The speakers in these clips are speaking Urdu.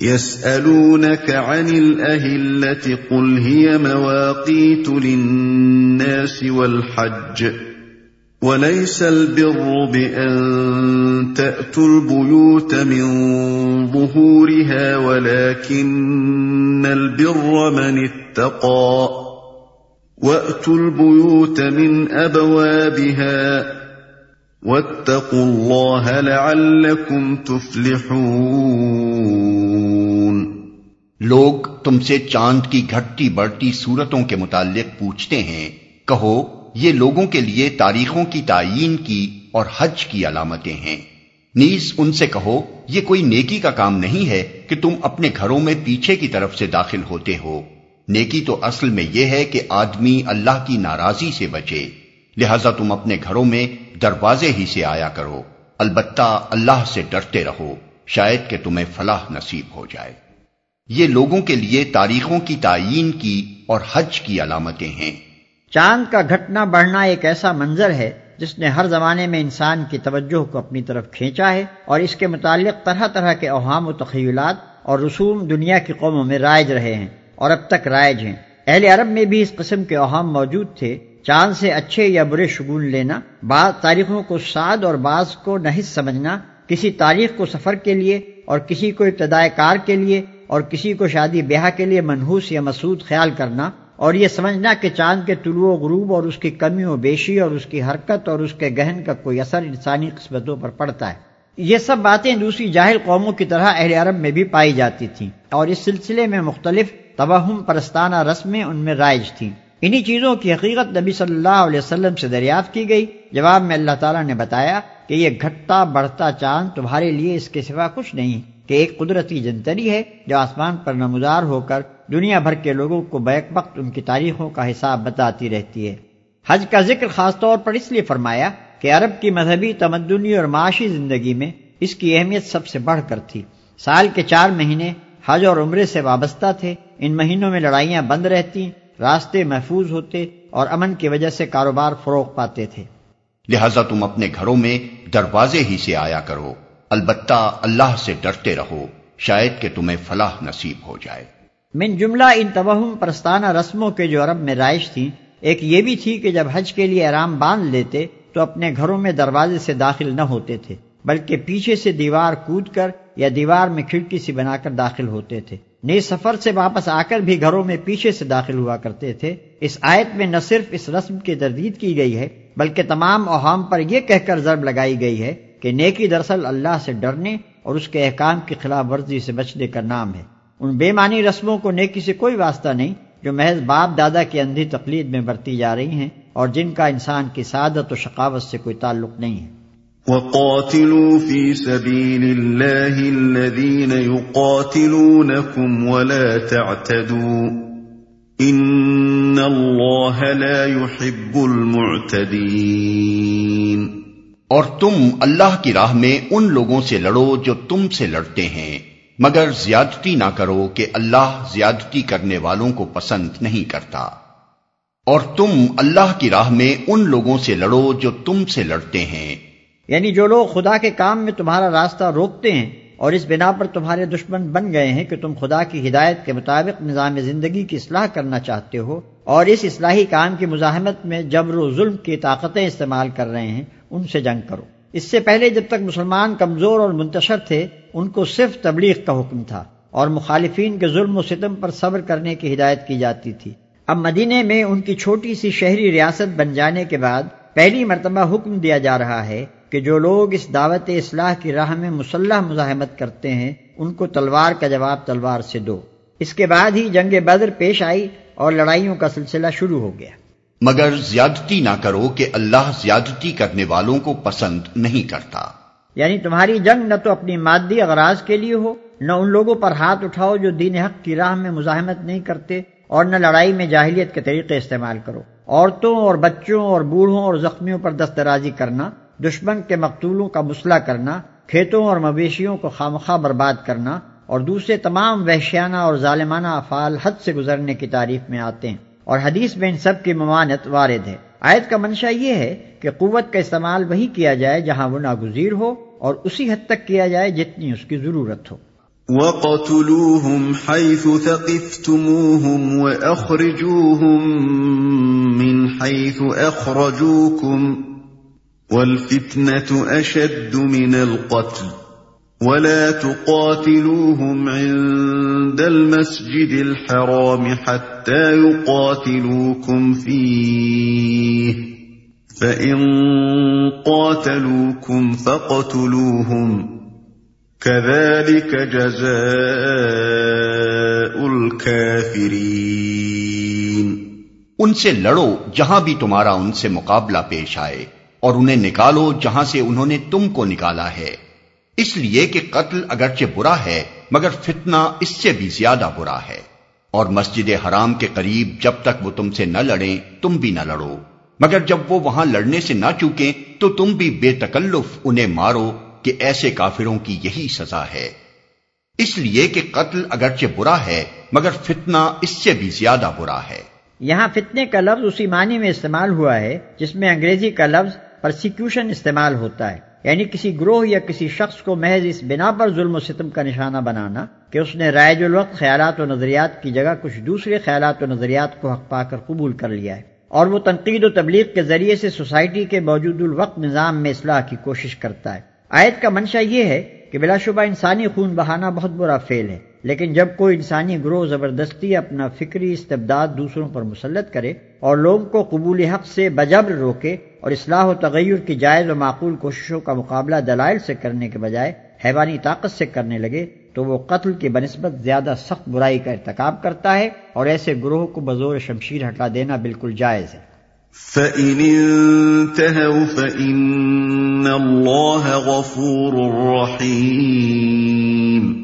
يسألونك عن الأهلة قل هي مواقيت للناس والحج وليس البر بأن تأتوا البيوت من ظهورها ولكن البر من اتقى وأتوا البيوت من أبوابها واتقوا الله لعلكم تفلحون لوگ تم سے چاند کی گھٹتی بڑھتی صورتوں کے متعلق پوچھتے ہیں۔ کہو، یہ لوگوں کے لیے تاریخوں کی تعین کی اور حج کی علامتیں ہیں۔ نیز ان سے کہو، یہ کوئی نیکی کا کام نہیں ہے کہ تم اپنے گھروں میں پیچھے کی طرف سے داخل ہوتے ہو۔ نیکی تو اصل میں یہ ہے کہ آدمی اللہ کی ناراضی سے بچے۔ لہذا تم اپنے گھروں میں دروازے ہی سے آیا کرو۔ البتہ اللہ سے ڈرتے رہو، شاید کہ تمہیں فلاح نصیب ہو جائے۔ یہ لوگوں کے لیے تاریخوں کی تعین کی اور حج کی علامتیں ہیں۔ چاند کا گھٹنا بڑھنا ایک ایسا منظر ہے جس نے ہر زمانے میں انسان کی توجہ کو اپنی طرف کھینچا ہے اور اس کے متعلق طرح طرح کے اوہام و تخیلات اور رسوم دنیا کی قوموں میں رائج رہے ہیں اور اب تک رائج ہیں۔ اہل عرب میں بھی اس قسم کے اوہام موجود تھے۔ چاند سے اچھے یا برے شگون لینا بعض تاریخوں کو سعد اور بعض کو نحس سمجھنا، کسی تاریخ کو سفر کے لیے اور کسی کو ابتدائے کار کے لیے اور کسی کو شادی بیاہ کے لیے منحوس یا مسعود خیال کرنا اور یہ سمجھنا کہ چاند کے طلوع و غروب اور اس کی کمی و بیشی اور اس کی حرکت اور اس کے گہن کا کوئی اثر انسانی قسمتوں پر پڑتا ہے۔ یہ سب باتیں دوسری جاہل قوموں کی طرح اہل عرب میں بھی پائی جاتی تھیں اور اس سلسلے میں مختلف توہم پرستانہ رسمیں ان میں رائج تھیں۔ انہی چیزوں کی حقیقت نبی صلی اللہ علیہ وسلم سے دریافت کی گئی۔ جواب میں اللہ تعالیٰ نے بتایا کہ یہ گھٹتا بڑھتا چاند تمہارے لیے اس کے سوا کچھ نہیں کہ ایک قدرتی جنتری ہے جو آسمان پر نمودار ہو کر دنیا بھر کے لوگوں کو بیک وقت ان کی تاریخوں کا حساب بتاتی رہتی ہے۔ حج کا ذکر خاص طور پر اس لیے فرمایا کہ عرب کی مذہبی تمدنی اور معاشی زندگی میں اس کی اہمیت سب سے بڑھ کر تھی۔ سال کے چار مہینے حج اور عمرے سے وابستہ تھے۔ ان مہینوں میں لڑائیاں بند رہتی راستے محفوظ ہوتے اور امن کی وجہ سے کاروبار فروغ پاتے تھے۔ لہذا تم اپنے گھروں میں دروازے ہی سے آیا کرو۔ البتہ اللہ سے ڈرتے رہو، شاید کہ تمہیں فلاح نصیب ہو جائے۔ من جملہ ان توہم پرستانہ رسموں کے جو عرب میں رائش تھی ایک یہ بھی تھی کہ جب حج کے لیے آرام باندھ لیتے تو اپنے گھروں میں دروازے سے داخل نہ ہوتے تھے، بلکہ پیچھے سے دیوار کود کر یا دیوار میں کھڑکی سی بنا کر داخل ہوتے تھے۔ نئے سفر سے واپس آ کر بھی گھروں میں پیچھے سے داخل ہوا کرتے تھے۔ اس آیت میں نہ صرف اس رسم کی تردید کی گئی ہے، بلکہ تمام اوہام پر یہ کہہ کر ضرب لگائی گئی ہے کہ نیکی دراصل اللہ سے ڈرنے اور اس کے احکام کی خلاف ورزی سے بچنے کا نام ہے۔ ان بے معنی رسموں کو نیکی سے کوئی واسطہ نہیں جو محض باپ دادا کی اندھی تقلید میں برتی جا رہی ہیں اور جن کا انسان کی سعادت و شقاوت سے کوئی تعلق نہیں ہے۔ وَقَاتِلُوا فِي سَبِيلِ اللَّهِ الَّذِينَ يُقَاتِلُونَكُمْ وَلَا تَعْتَدُوا إِنَّ اللَّهَ لَا يُحِبُّ الْمُعْتَدِينَ۔ اور تم اللہ کی راہ میں ان لوگوں سے لڑو جو تم سے لڑتے ہیں۔ مگر زیادتی نہ کرو کہ اللہ زیادتی کرنے والوں کو پسند نہیں کرتا۔ اور تم اللہ کی راہ میں ان لوگوں سے لڑو جو تم سے لڑتے ہیں۔ یعنی جو لوگ خدا کے کام میں تمہارا راستہ روکتے ہیں اور اس بنا پر تمہارے دشمن بن گئے ہیں کہ تم خدا کی ہدایت کے مطابق نظام زندگی کی اصلاح کرنا چاہتے ہو اور اس اصلاحی کام کی مزاحمت میں جبر و ظلم کی طاقتیں استعمال کر رہے ہیں۔ ان سے جنگ کرو۔ اس سے پہلے جب تک مسلمان کمزور اور منتشر تھے، ان کو صرف تبلیغ کا حکم تھا اور مخالفین کے ظلم و ستم پر صبر کرنے کی ہدایت کی جاتی تھی۔ اب مدینے میں ان کی چھوٹی سی شہری ریاست بن جانے کے بعد پہلی مرتبہ حکم دیا جا رہا ہے کہ جو لوگ اس دعوت اصلاح کی راہ میں مسلح مزاحمت کرتے ہیں، ان کو تلوار کا جواب تلوار سے دو۔ اس کے بعد ہی جنگ بدر پیش آئی اور لڑائیوں کا سلسلہ شروع ہو گیا۔ مگر زیادتی نہ کرو کہ اللہ زیادتی کرنے والوں کو پسند نہیں کرتا۔ یعنی تمہاری جنگ نہ تو اپنی مادی اغراض کے لیے ہو، نہ ان لوگوں پر ہاتھ اٹھاؤ جو دین حق کی راہ میں مزاحمت نہیں کرتے، اور نہ لڑائی میں جاہلیت کے طریقے استعمال کرو۔ عورتوں اور بچوں اور بوڑھوں اور زخمیوں پر دسترازی کرنا، دشمن کے مقتولوں کا مسئلہ کرنا، کھیتوں اور مویشیوں کو خامخواہ برباد کرنا، اور دوسرے تمام وحشیانہ اور ظالمانہ افعال حد سے گزرنے کی تعریف میں آتے ہیں۔ اور حدیث میں ان سب کی ممانت وارد ہے۔ آیت کا منشا یہ ہے کہ قوت کا استعمال وہی کیا جائے جہاں وہ ناگزیر ہو اور اسی حد تک کیا جائے جتنی اس کی ضرورت ہو۔ وَقَتُلُوهُمْ حَيْثُ ثَقِفْتُمُوهُمْ وَأَخْرِجُوهُمْ مِنْ حَيْثُ أَخْرَجُوكُمْ وَالْفِتْنَةُ أَشَدُّ مِنَ الْقَتْلِ ولا تقاتلوهم عند المسجد الحرام حتى يقاتلوكم فيه. فإن قاتلوكم فاقتلوهم. كذلك جزاء الكافرين. ان سے لڑو جہاں بھی تمہارا ان سے مقابلہ پیش آئے اور انہیں نکالو جہاں سے انہوں نے تم کو نکالا ہے۔ اس لیے کہ قتل اگرچہ برا ہے، مگر فتنہ اس سے بھی زیادہ برا ہے۔ اور مسجد حرام کے قریب جب تک وہ تم سے نہ لڑیں، تم بھی نہ لڑو۔ مگر جب وہ وہاں لڑنے سے نہ چوکیں، تو تم بھی بے تکلف انہیں مارو کہ ایسے کافروں کی یہی سزا ہے۔ اس لیے کہ قتل اگرچہ برا ہے، مگر فتنہ اس سے بھی زیادہ برا ہے۔ یہاں فتنے کا لفظ اسی معنی میں استعمال ہوا ہے، جس میں انگریزی کا لفظ پرسیکیوشن استعمال ہوتا ہے۔ یعنی کسی گروہ یا کسی شخص کو محض اس بنا پر ظلم و ستم کا نشانہ بنانا کہ اس نے رائج الوقت خیالات و نظریات کی جگہ کچھ دوسرے خیالات و نظریات کو حق پا کر قبول کر لیا ہے اور وہ تنقید و تبلیغ کے ذریعے سے سوسائٹی کے موجود الوقت نظام میں اصلاح کی کوشش کرتا ہے۔ آیت کا منشا یہ ہے کہ بلا شبہ انسانی خون بہانا بہت برا فیل ہے، لیکن جب کوئی انسانی گروہ زبردستی اپنا فکری استبداد دوسروں پر مسلط کرے اور لوگوں کو قبول حق سے بجبر روکے اور اصلاح و تغیر کی جائز و معقول کوششوں کا مقابلہ دلائل سے کرنے کے بجائے حیوانی طاقت سے کرنے لگے تو وہ قتل کی بنسبت زیادہ سخت برائی کا ارتکاب کرتا ہے اور ایسے گروہ کو بزور شمشیر ہٹا دینا بالکل جائز ہے۔ فَإِنِ انتهوا فَإِنَّ اللَّهَ غَفُورٌ رَحِيمٌ۔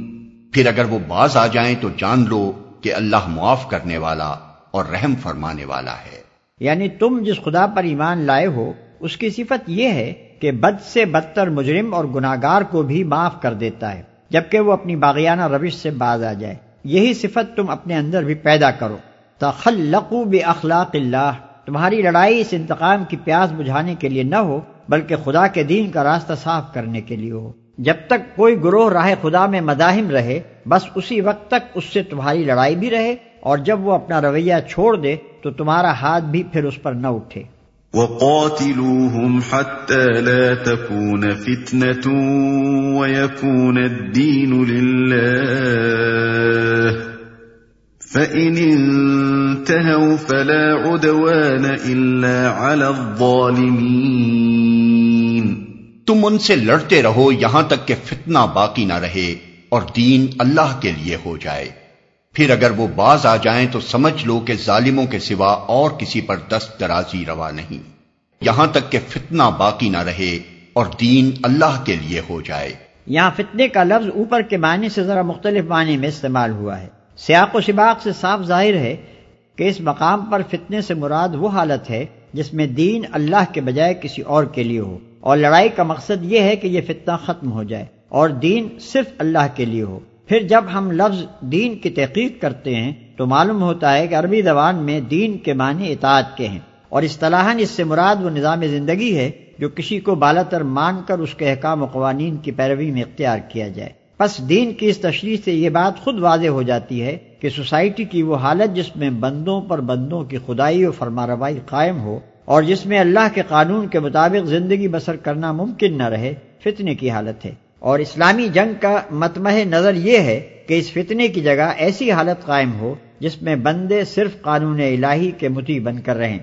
پھر اگر وہ باز آ جائیں تو جان لو کہ اللہ معاف کرنے والا اور رحم فرمانے والا ہے۔ یعنی تم جس خدا پر ایمان لائے ہو، اس کی صفت یہ ہے کہ بد سے بدتر مجرم اور گناگار کو بھی معاف کر دیتا ہے، جبکہ وہ اپنی باغیانہ روش سے باز آ جائے۔ یہی صفت تم اپنے اندر بھی پیدا کرو۔ تخلقو اخلاق اللہ۔ تمہاری لڑائی اس انتقام کی پیاس بجھانے کے لیے نہ ہو، بلکہ خدا کے دین کا راستہ صاف کرنے کے لیے ہو۔ جب تک کوئی گروہ راہ خدا میں مداحم رہے، بس اسی وقت تک اس سے تمہاری لڑائی بھی رہے۔ اور جب وہ اپنا رویہ چھوڑ دے تو تمہارا ہاتھ بھی پھر اس پر نہ اٹھے۔ وَقَاتِلُوهُمْ حَتَّى لَا تَكُونَ فِتْنَةٌ وَيَكُونَ الدِّينُ لِلَّهِ فَإِنِ انْتَهَوْا فَلَا عُدْوَانَ إِلَّا عَلَى الظَّالِمِينَ تم ان سے لڑتے رہو یہاں تک کہ فتنہ باقی نہ رہے اور دین اللہ کے لیے ہو جائے۔ پھر اگر وہ باز آ جائیں تو سمجھ لو کہ ظالموں کے سوا اور کسی پر دست درازی روا نہیں۔ یہاں تک کہ فتنہ باقی نہ رہے اور دین اللہ کے لیے ہو جائے۔ یہاں فتنے کا لفظ اوپر کے معنی سے ذرا مختلف معنی میں استعمال ہوا ہے۔ سیاق و شباق سے صاف ظاہر ہے کہ اس مقام پر فتنے سے مراد وہ حالت ہے جس میں دین اللہ کے بجائے کسی اور کے لیے ہو۔ اور لڑائی کا مقصد یہ ہے کہ یہ فتنہ ختم ہو جائے اور دین صرف اللہ کے لیے ہو۔ پھر جب ہم لفظ دین کی تحقیق کرتے ہیں تو معلوم ہوتا ہے کہ عربی زبان میں دین کے معنی اطاعت کے ہیں اور اصطلاحاً اس سے مراد وہ نظام زندگی ہے جو کسی کو بالا تر مان کر اس کے احکام و قوانین کی پیروی میں اختیار کیا جائے۔ پس دین کی اس تشریح سے یہ بات خود واضح ہو جاتی ہے کہ سوسائٹی کی وہ حالت جس میں بندوں پر بندوں کی خدائی و فرما روائی قائم ہو اور جس میں اللہ کے قانون کے مطابق زندگی بسر کرنا ممکن نہ رہے، فتنے کی حالت ہے۔ اور اسلامی جنگ کا متمح نظر یہ ہے کہ اس فتنے کی جگہ ایسی حالت قائم ہو جس میں بندے صرف قانون الہی کے متی بن کر رہیں۔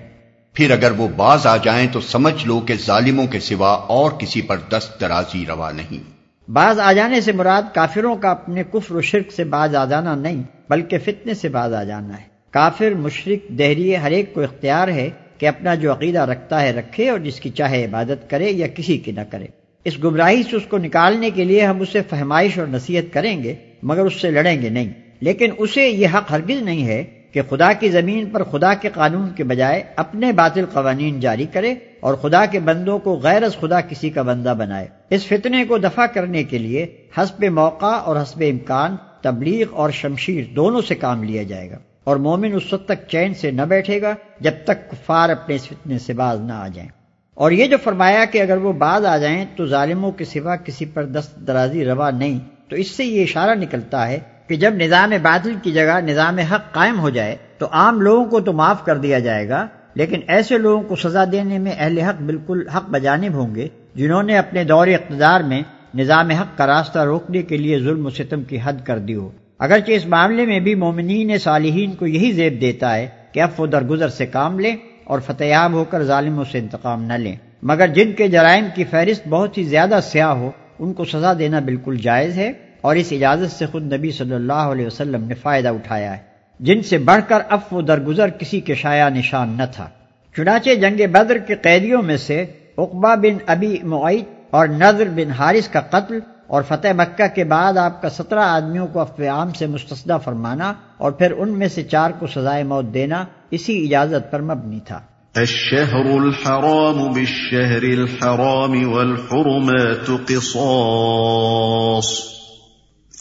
پھر اگر وہ باز آ جائیں تو سمجھ لو کہ ظالموں کے سوا اور کسی پر دست درازی روا نہیں۔ باز آ جانے سے مراد کافروں کا اپنے کفر و شرک سے باز آ جانا نہیں بلکہ فتنے سے باز آ جانا ہے۔ کافر مشرق دہریے ہر ایک کو اختیار ہے کہ اپنا جو عقیدہ رکھتا ہے رکھے اور جس کی چاہے عبادت کرے یا کسی کی نہ کرے۔ اس گمراہی سے اس کو نکالنے کے لیے ہم اسے فہمائش اور نصیحت کریں گے، مگر اس سے لڑیں گے نہیں۔ لیکن اسے یہ حق ہرگز نہیں ہے کہ خدا کی زمین پر خدا کے قانون کے بجائے اپنے باطل قوانین جاری کرے اور خدا کے بندوں کو غیر از خدا کسی کا بندہ بنائے۔ اس فتنے کو دفع کرنے کے لیے حسب موقع اور حسب امکان تبلیغ اور شمشیر دونوں سے کام لیا جائے گا اور مومن اس وقت تک چین سے نہ بیٹھے گا جب تک کفار اپنے اس فتنے سے باز نہ آ جائیں۔ اور یہ جو فرمایا کہ اگر وہ بعد آ جائیں تو ظالموں کے سوا کسی پر دست درازی روا نہیں، تو اس سے یہ اشارہ نکلتا ہے کہ جب نظام باطل کی جگہ نظام حق قائم ہو جائے تو عام لوگوں کو تو معاف کر دیا جائے گا، لیکن ایسے لوگوں کو سزا دینے میں اہل حق بالکل حق بجانب ہوں گے جنہوں نے اپنے دور اقتدار میں نظام حق کا راستہ روکنے کے لیے ظلم و ستم کی حد کر دی ہو۔ اگرچہ اس معاملے میں بھی مومنین صالحین کو یہی زیب دیتا ہے کہ اب وہ درگزر سے کام لیں۔ اور فتحیاب ہو کر ظالموں سے انتقام نہ لیں۔ مگر جن کے جرائم کی فہرست بہت ہی زیادہ سیاہ ہو، ان کو سزا دینا بالکل جائز ہے اور اس اجازت سے خود نبی صلی اللہ علیہ وسلم نے فائدہ اٹھایا ہے۔ جن سے بڑھ کر اف و درگزر کسی کے شایا نشان نہ تھا۔ چنانچہ جنگ بدر کے قیدیوں میں سے اقبا بن ابی معیت اور نظر بن حارث کا قتل اور فتح مکہ کے بعد آپ کا سترہ آدمیوں کو عام سے مستصدہ فرمانا اور پھر ان میں سے چار کو سزائے موت دینا اسی اجازت پر مبنی تھا۔ الشهر الحرام بالشهر الحرام والحرمات قصاص۔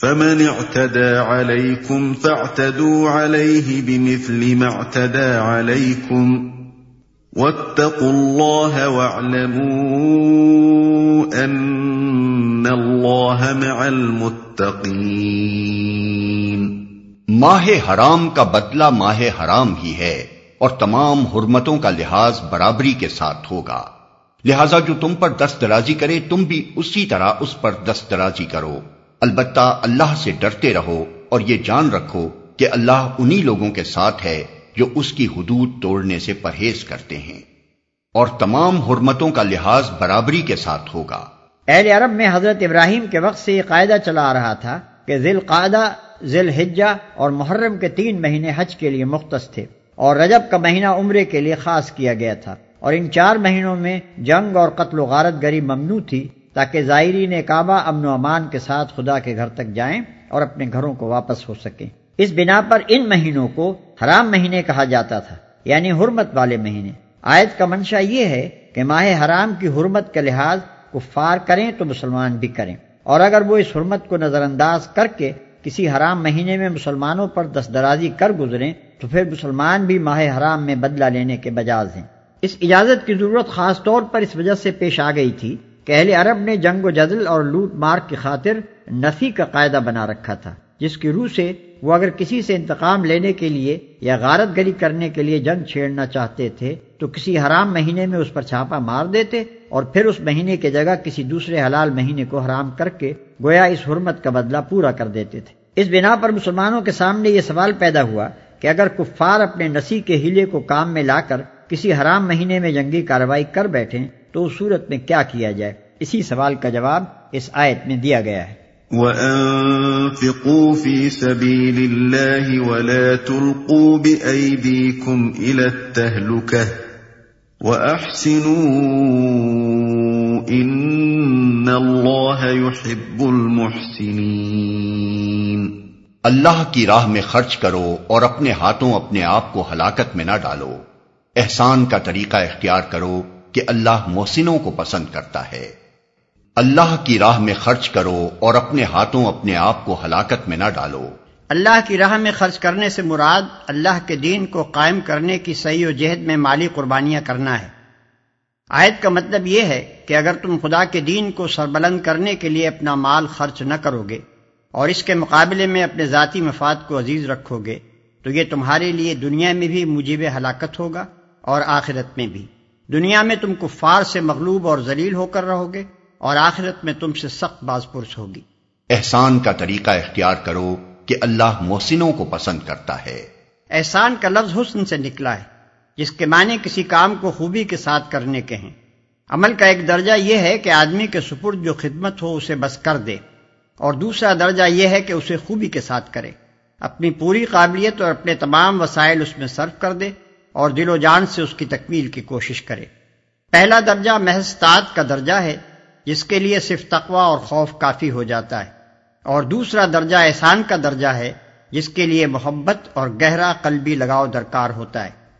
فمن اعتدى عليكم فاعتدوا عليه بمثل ما اعتدى عليكم۔ واتقوا الله واعلموا ان الله مع المتقين۔ ماہ حرام کا بدلہ ماہ حرام ہی ہے اور تمام حرمتوں کا لحاظ برابری کے ساتھ ہوگا۔ لہذا جو تم پر دست درازی کرے، تم بھی اسی طرح اس پر دست درازی کرو۔ البتہ اللہ سے ڈرتے رہو اور یہ جان رکھو کہ اللہ انہی لوگوں کے ساتھ ہے جو اس کی حدود توڑنے سے پرہیز کرتے ہیں۔ اور تمام حرمتوں کا لحاظ برابری کے ساتھ ہوگا۔ اہل عرب میں حضرت ابراہیم کے وقت سے یہ قاعدہ چلا آ رہا تھا کہ ذیل قاعدہ ذیل حجہ اور محرم کے تین مہینے حج کے لیے مختص تھے اور رجب کا مہینہ عمرے کے لیے خاص کیا گیا تھا اور ان چار مہینوں میں جنگ اور قتل و غارت گری ممنوع تھی تاکہ زائرین کعبہ امن و امان کے ساتھ خدا کے گھر تک جائیں اور اپنے گھروں کو واپس ہو سکیں۔ اس بنا پر ان مہینوں کو حرام مہینے کہا جاتا تھا یعنی حرمت والے مہینے۔ آیت کا منشا یہ ہے کہ ماہ حرام کی حرمت کا لحاظ کفار کریں تو مسلمان بھی کریں۔ اور اگر وہ اس حرمت کو نظر انداز کر کے کسی حرام مہینے میں مسلمانوں پر دست درازی کر گزریں تو پھر مسلمان بھی ماہ حرام میں بدلہ لینے کے بجاز ہیں۔ اس اجازت کی ضرورت خاص طور پر اس وجہ سے پیش آ گئی تھی کہ اہل عرب نے جنگ و جدل اور لوٹ مار کی خاطر نفی کا قاعدہ بنا رکھا تھا، جس کی روح سے وہ اگر کسی سے انتقام لینے کے لیے یا غارت گری کرنے کے لیے جنگ چھیڑنا چاہتے تھے تو کسی حرام مہینے میں اس پر چھاپا مار دیتے اور پھر اس مہینے کی جگہ کسی دوسرے حلال مہینے کو حرام کر کے گویا اس حرمت کا بدلہ پورا کر دیتے تھے۔ اس بنا پر مسلمانوں کے سامنے یہ سوال پیدا ہوا کہ اگر کفار اپنے نسی کے ہیلے کو کام میں لا کر کسی حرام مہینے میں جنگی کارروائی کر بیٹھیں تو اس صورت میں کیا کیا جائے؟ اسی سوال کا جواب اس آیت میں دیا گیا ہے۔ وَأَنفِقُوا فِي سَبِيلِ اللَّهِ وَلَا تُلْقُوا بِأَيْدِيكُمْ إِلَى التَّهْلُكَةِ وَأَحْسِنُوا إِنَّ اللَّهَ يُحِبُّ الْمُحْسِنِينَ۔ اللہ کی راہ میں خرچ کرو اور اپنے ہاتھوں اپنے آپ کو ہلاکت میں نہ ڈالو۔ احسان کا طریقہ اختیار کرو کہ اللہ محسنوں کو پسند کرتا ہے۔ اللہ کی راہ میں خرچ کرو اور اپنے ہاتھوں اپنے آپ کو ہلاکت میں نہ ڈالو۔ اللہ کی راہ میں خرچ کرنے سے مراد اللہ کے دین کو قائم کرنے کی صحیح و جہد میں مالی قربانیاں کرنا ہے۔ آیت کا مطلب یہ ہے کہ اگر تم خدا کے دین کو سربلند کرنے کے لیے اپنا مال خرچ نہ کرو گے اور اس کے مقابلے میں اپنے ذاتی مفاد کو عزیز رکھو گے تو یہ تمہارے لیے دنیا میں بھی مجیب ہلاکت ہوگا اور آخرت میں بھی۔ دنیا میں تم کفار سے مغلوب اور ذلیل ہو کر رہو گے اور آخرت میں تم سے سخت باز پرس ہوگی۔ احسان کا طریقہ اختیار کرو کہ اللہ محسنوں کو پسند کرتا ہے۔ احسان کا لفظ حسن سے نکلا ہے۔ جس کے معنی کسی کام کو خوبی کے ساتھ کرنے کے ہیں۔ عمل کا ایک درجہ یہ ہے کہ آدمی کے سپرد جو خدمت ہو اسے بس کر دے، اور دوسرا درجہ یہ ہے کہ اسے خوبی کے ساتھ کرے۔ اپنی پوری قابلیت اور اپنے تمام وسائل اس میں صرف کر دے اور دل و جان سے اس کی تکمیل کی کوشش کرے۔ پہلا درجہ محض کا درجہ ہے، جس کے لیے صرف تقوا اور خوف کافی ہو جاتا ہے۔ اور دوسرا درجہ احسان کا درجہ ہے، جس کے لیے محبت اور گہرا قلبی لگاؤ درکار ہوتا ہے۔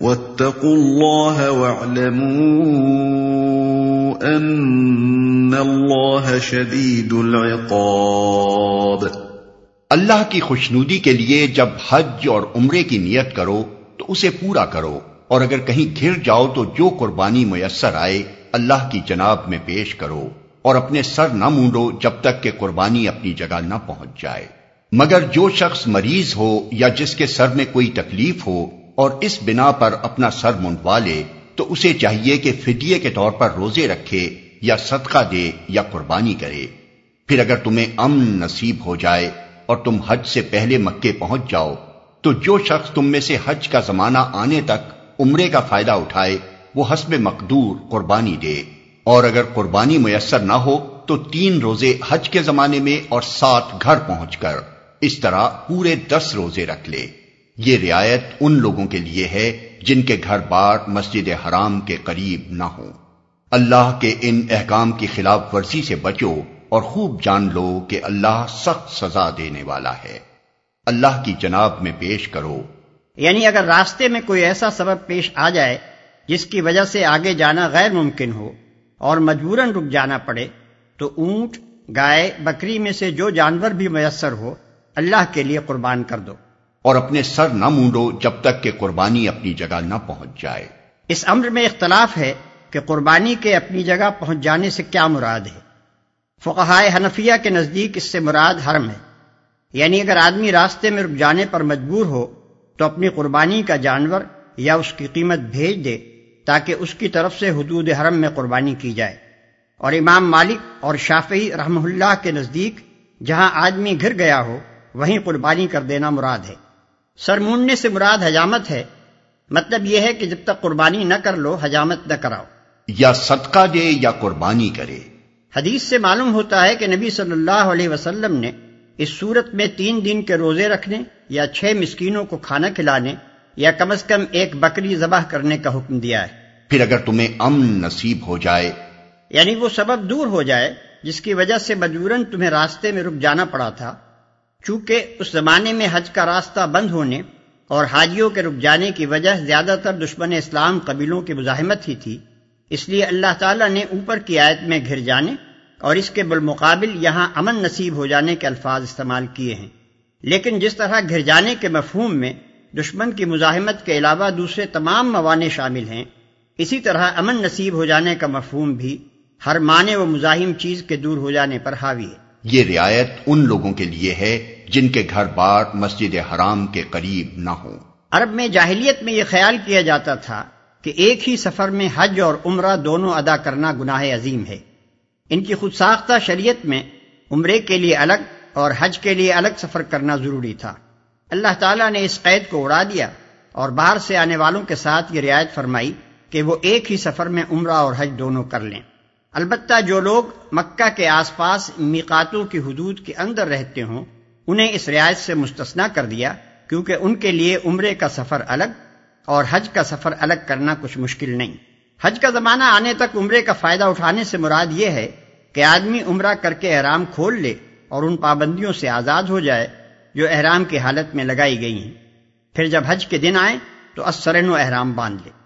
واتقوا الله واعلموا أن الله شديد العقاب. اللہ کی خوشنودی کے لیے جب حج اور عمرے کی نیت کرو تو اسے پورا کرو، اور اگر کہیں گر جاؤ تو جو قربانی میسر آئے اللہ کی جناب میں پیش کرو، اور اپنے سر نہ مونڈو جب تک کہ قربانی اپنی جگہ نہ پہنچ جائے۔ مگر جو شخص مریض ہو یا جس کے سر میں کوئی تکلیف ہو اور اس بنا پر اپنا سر منڈوا لے، تو اسے چاہیے کہ فدیے کے طور پر روزے رکھے یا صدقہ دے یا قربانی کرے۔ پھر اگر تمہیں امن نصیب ہو جائے اور تم حج سے پہلے مکے پہنچ جاؤ، تو جو شخص تم میں سے حج کا زمانہ آنے تک عمرے کا فائدہ اٹھائے، وہ حسب مقدور قربانی دے۔ اور اگر قربانی میسر نہ ہو، تو تین روزے حج کے زمانے میں اور سات گھر پہنچ کر اس طرح پورے دس روزے رکھ لے۔ یہ رعایت ان لوگوں کے لیے ہے جن کے گھر بار مسجد حرام کے قریب نہ ہو اللہ کے ان احکام کی خلاف ورزی سے بچو اور خوب جان لو کہ اللہ سخت سزا دینے والا ہے۔ اللہ کی جناب میں پیش کرو۔ یعنی اگر راستے میں کوئی ایسا سبب پیش آ جائے جس کی وجہ سے آگے جانا غیر ممکن ہو اور مجبوراً رک جانا پڑے، تو اونٹ، گائے، بکری میں سے جو جانور بھی میسر ہو، اللہ کے لیے قربان کر دو۔ اور اپنے سر نہ مونڈو جب تک کہ قربانی اپنی جگہ نہ پہنچ جائے۔ اس امر میں اختلاف ہے کہ قربانی کے اپنی جگہ پہنچ جانے سے کیا مراد ہے۔ فقہائے حنفیہ کے نزدیک اس سے مراد حرم ہے۔ یعنی اگر آدمی راستے میں رک جانے پر مجبور ہو تو اپنی قربانی کا جانور یا اس کی قیمت بھیج دے تاکہ اس کی طرف سے حدود حرم میں قربانی کی جائے۔ اور امام مالک اور شافعی رحمہ اللہ کے نزدیک جہاں آدمی گھر گیا ہو، وہیں قربانی کر دینا مراد ہے۔ سر مونڈنے سے مراد حجامت ہے۔ مطلب یہ ہے کہ جب تک قربانی نہ کر لو حجامت نہ کراؤ۔ یا صدقہ دے یا قربانی کرے۔ حدیث سے معلوم ہوتا ہے کہ نبی صلی اللہ علیہ وسلم نے اس صورت میں تین دن کے روزے رکھنے یا چھ مسکینوں کو کھانا کھلانے یا کم از کم ایک بکری ذبح کرنے کا حکم دیا ہے۔ پھر اگر تمہیں امن نصیب ہو جائے۔ یعنی وہ سبب دور ہو جائے جس کی وجہ سے مجبوراً تمہیں راستے میں رک جانا پڑا تھا۔ چونکہ اس زمانے میں حج کا راستہ بند ہونے اور حاجیوں کے رک جانے کی وجہ زیادہ تر دشمن اسلام قبیلوں کی مزاحمت ہی تھی، اس لیے اللہ تعالیٰ نے اوپر کی آیت میں گھر جانے اور اس کے بالمقابل یہاں امن نصیب ہو جانے کے الفاظ استعمال کیے ہیں۔ لیکن جس طرح گھر جانے کے مفہوم میں دشمن کی مزاحمت کے علاوہ دوسرے تمام موانع شامل ہیں، اسی طرح امن نصیب ہو جانے کا مفہوم بھی ہر معنی و مزاحم چیز کے دور ہو جانے پر حاوی ہے۔ یہ رعایت ان لوگوں کے لیے ہے جن کے گھر بار مسجد حرام کے قریب نہ ہوں۔ عرب میں جاہلیت میں یہ خیال کیا جاتا تھا کہ ایک ہی سفر میں حج اور عمرہ دونوں ادا کرنا گناہ عظیم ہے۔ ان کی خود ساختہ شریعت میں عمرے کے لیے الگ اور حج کے لیے الگ سفر کرنا ضروری تھا۔ اللہ تعالیٰ نے اس قید کو اڑا دیا اور باہر سے آنے والوں کے ساتھ یہ رعایت فرمائی کہ وہ ایک ہی سفر میں عمرہ اور حج دونوں کر لیں۔ البتہ جو لوگ مکہ کے آس پاس میقاتوں کی حدود کے اندر رہتے ہوں، انہیں اس رعایت سے مستثنا کر دیا کیونکہ ان کے لیے عمرے کا سفر الگ اور حج کا سفر الگ کرنا کچھ مشکل نہیں۔ حج کا زمانہ آنے تک عمرے کا فائدہ اٹھانے سے مراد یہ ہے کہ آدمی عمرہ کر کے احرام کھول لے اور ان پابندیوں سے آزاد ہو جائے جو احرام کی حالت میں لگائی گئی ہیں۔ پھر جب حج کے دن آئے تو اسرن و احرام باندھ لے۔